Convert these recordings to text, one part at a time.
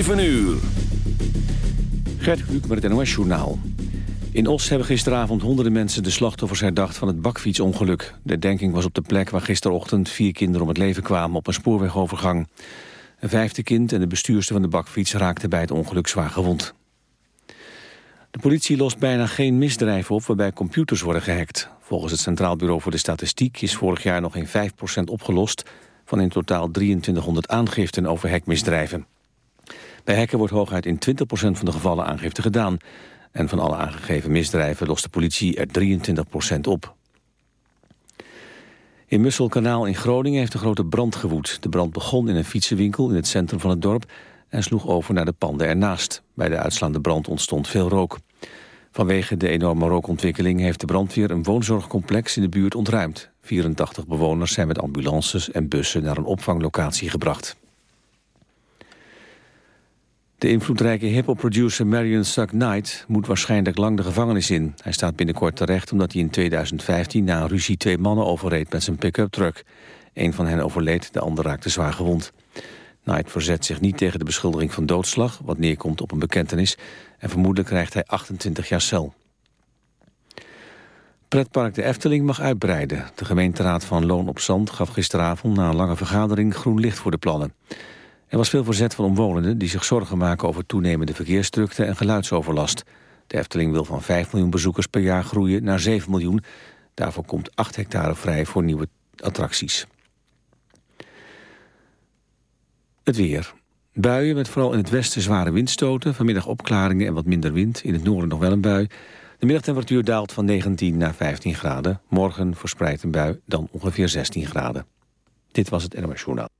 7 uur. Gert met het NOS Journaal. In Os hebben gisteravond honderden mensen de slachtoffers herdacht van het bakfietsongeluk. De denking was op de plek waar gisterochtend vier kinderen om het leven kwamen op een spoorwegovergang. Een vijfde kind en de bestuurster van de bakfiets raakten bij het ongeluk zwaar gewond. De politie lost bijna geen misdrijven op waarbij computers worden gehackt. Volgens het Centraal Bureau voor de Statistiek is vorig jaar nog geen 5% opgelost... van in totaal 2300 aangiften over hackmisdrijven. Bij hacken wordt hooguit in 20% van de gevallen aangifte gedaan... en van alle aangegeven misdrijven lost de politie er 23% op. In Musselkanaal in Groningen heeft een grote brand gewoed. De brand begon in een fietsenwinkel in het centrum van het dorp... en sloeg over naar de panden ernaast. Bij de uitslaande brand ontstond veel rook. Vanwege de enorme rookontwikkeling heeft de brandweer een woonzorgcomplex in de buurt ontruimd. 84 bewoners zijn met ambulances en bussen naar een opvanglocatie gebracht. De invloedrijke hip-hop-producer Marion Suck Knight moet waarschijnlijk lang de gevangenis in. Hij staat binnenkort terecht omdat hij in 2015 na een ruzie twee mannen overreed met zijn pick-up truck. Een van hen overleed, de ander raakte zwaar gewond. Knight verzet zich niet tegen de beschuldiging van doodslag, wat neerkomt op een bekentenis, en vermoedelijk krijgt hij 28 jaar cel. Pretpark de Efteling mag uitbreiden. De gemeenteraad van Loon op Zand gaf gisteravond na een lange vergadering groen licht voor de plannen. Er was veel verzet van omwonenden die zich zorgen maken over toenemende verkeersdrukte en geluidsoverlast. De Efteling wil van 5 miljoen bezoekers per jaar groeien naar 7 miljoen. Daarvoor komt 8 hectare vrij voor nieuwe attracties. Het weer. Buien met vooral in het westen zware windstoten. Vanmiddag opklaringen en wat minder wind. In het noorden nog wel een bui. De middagtemperatuur daalt van 19 naar 15 graden. Morgen verspreidt een bui dan ongeveer 16 graden. Dit was het NOS Journaal.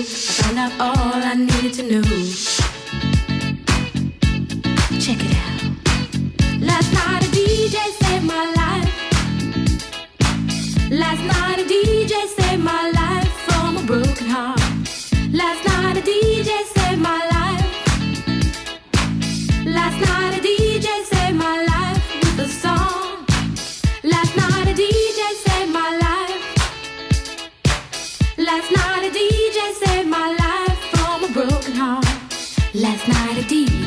out all I needed to know. Check it out. Last night a DJ saved my life. Last night a DJ saved my life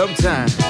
sometime.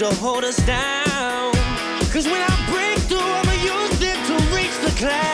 used to hold us down. Cause when I break through, I'ma use it to reach the clouds.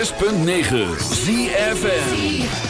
106.9 ZFN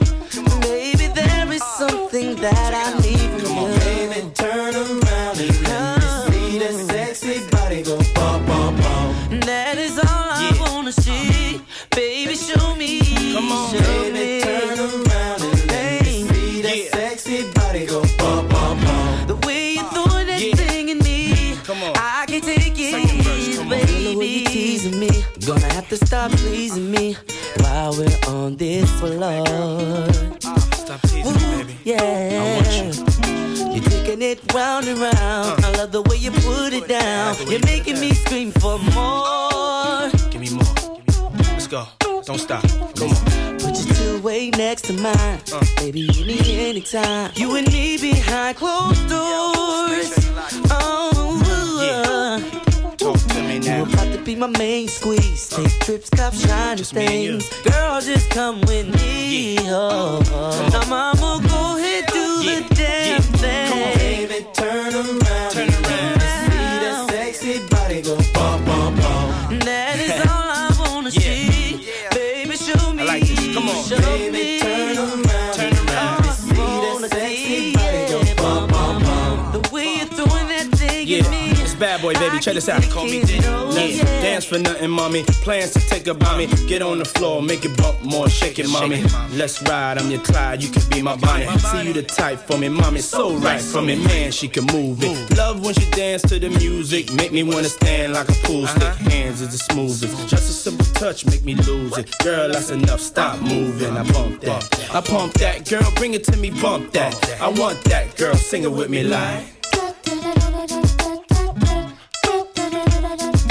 Baby, there is something that I need from you. Baby, turn around and let me see that sexy body go bum bum bum. That is all I wanna see. Baby, show me. Come on, show Baby, me. turn around and let me see that sexy body go bum bum bum. The way you throw that thing in me, Come on. I can't take Second verse, it, come on. baby. The way you teasing me, Gonna have to stop pleasing me while we're on this floor. Stop teasing me, baby. Mm-hmm. Yeah. You're taking it round and round. Uh. I love the way you put it down. You're making me scream for more. Give me more. Let's go. Don't stop. Come on. Put your two way next to mine. Uh. Baby, you need anytime. You and me behind closed doors. Oh, Talk to me you about to be my main squeeze. Take trips, cop shiny Just me and you. things. Girl, just come with me. Oh, oh. Now, mama, go boy, baby. Check this out. Call me. Yeah, dance for nothing, mommy. Plans to take a mommy. Get on the floor, make it bump more, shake it, mommy. Let's ride, I'm your Clyde, you can be my Bonnie. See you the type for me, mommy. So right for me, man. She can move it. Love when she dance to the music, make me wanna stand like a pool stick. Uh-huh. Hands is the smoothest. Just a simple touch, make me lose it. Girl, that's enough. Stop moving. I bump that. I pump that. Girl, bring it to me, bump that. I want that. Girl, sing it with me, like.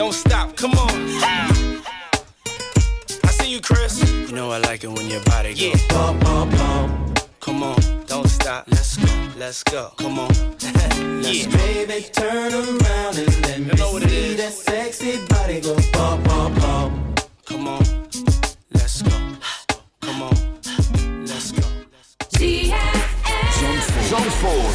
Don't stop. Come on. I see you, Chris. You know I like it when your body goes. Yeah. Bum, bum, bum. Come on. Don't stop. Let's go. Let's go. Come on. yeah. Baby, turn around and let me know what see that sexy body go bum, bum, bum. Come on. Let's go. Come on. Let's go. eyes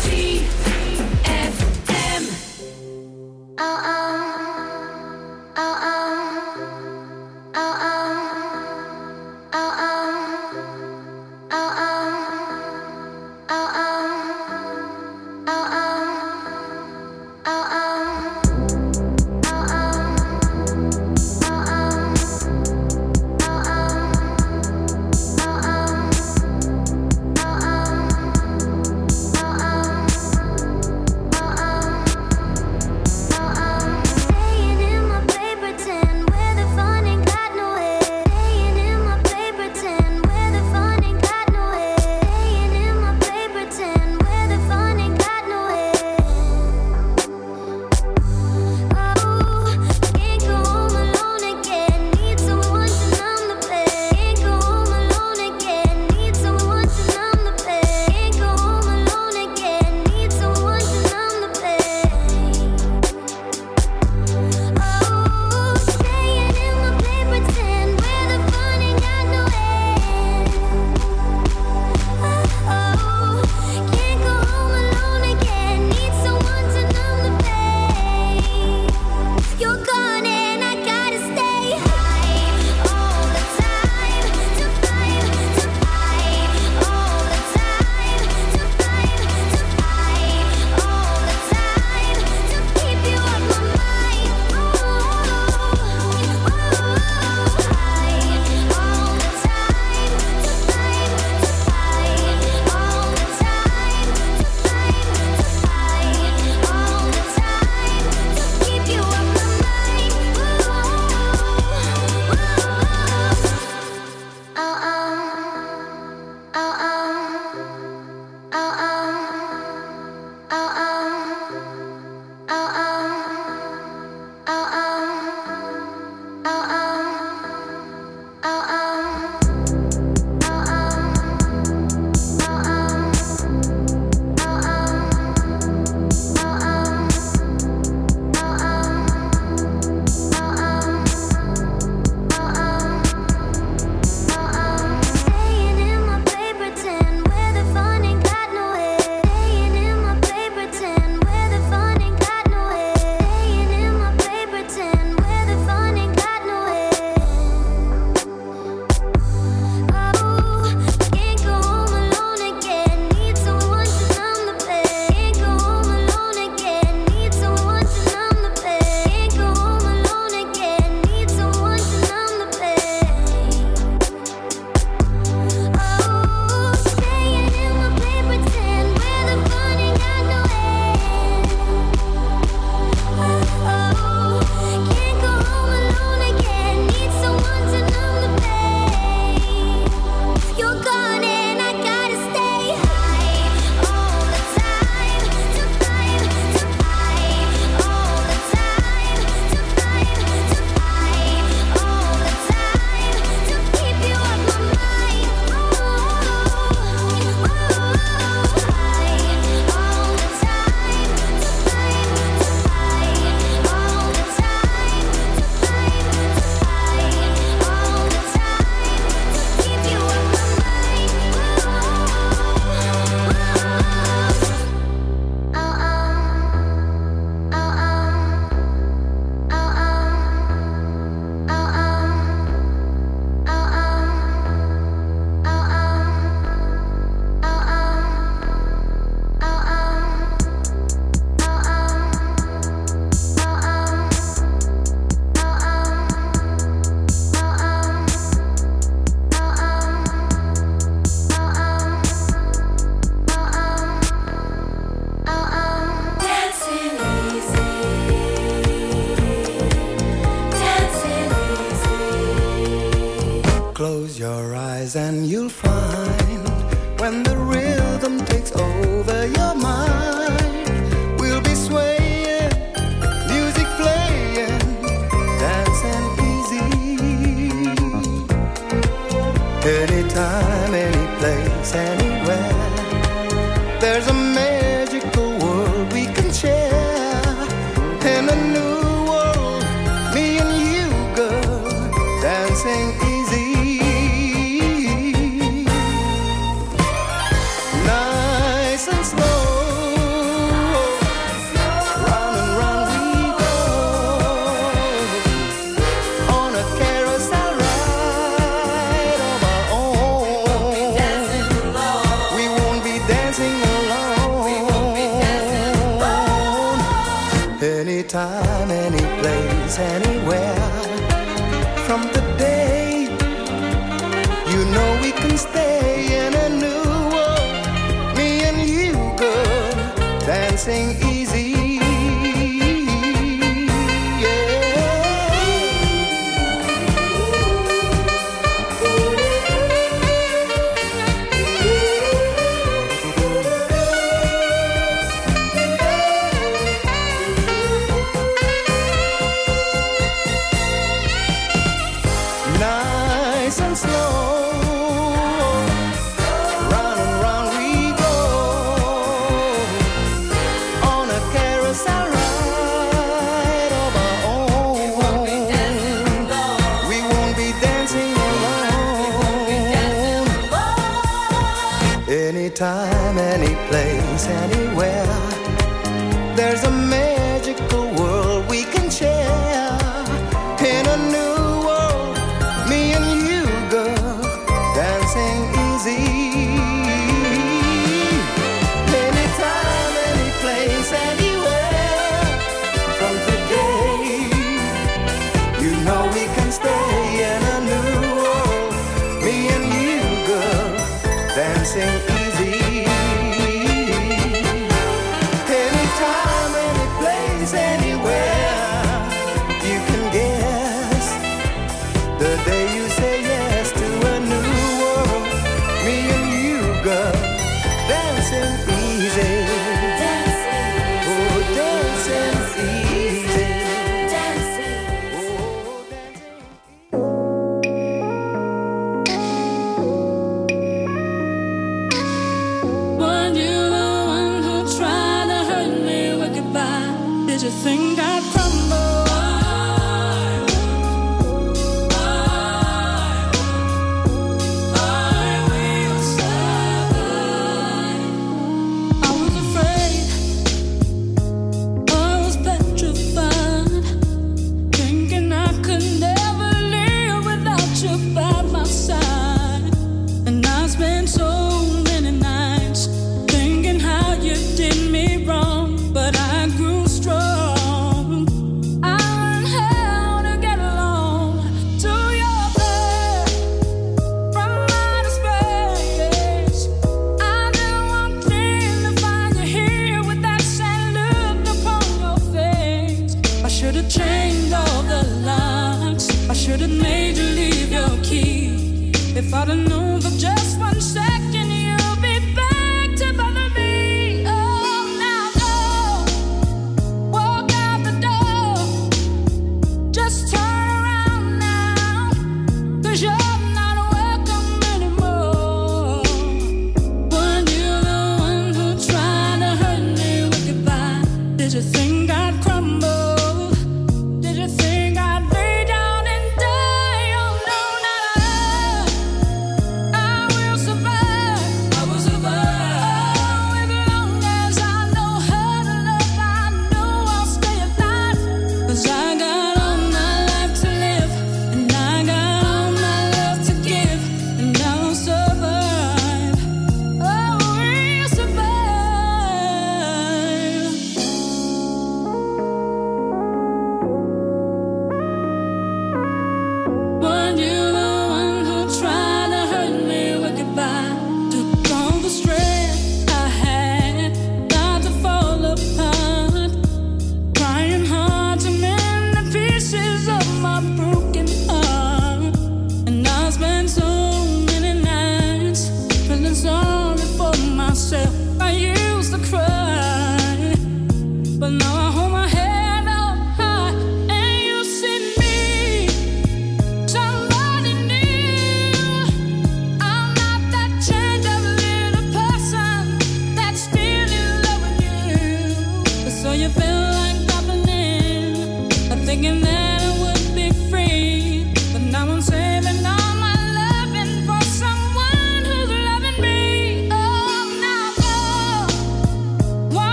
dancing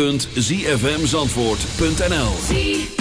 www.zfmzandvoort.nl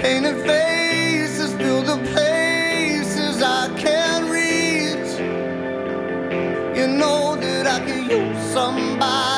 Painted faces fill the places I can't reach. You know that I can use somebody.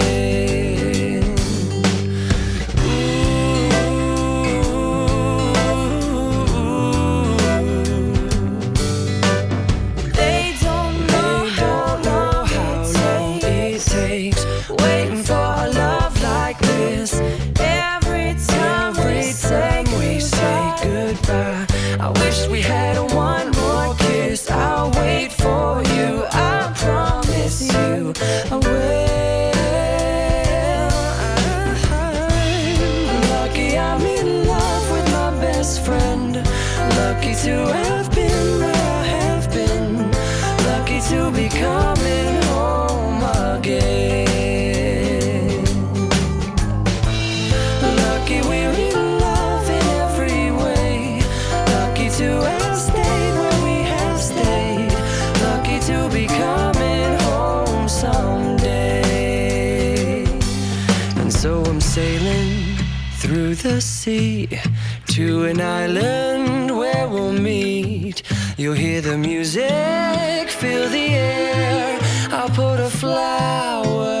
To be coming home someday. And so I'm sailing through the sea to an island where we'll meet. You'll hear the music, feel the air. I'll put a flower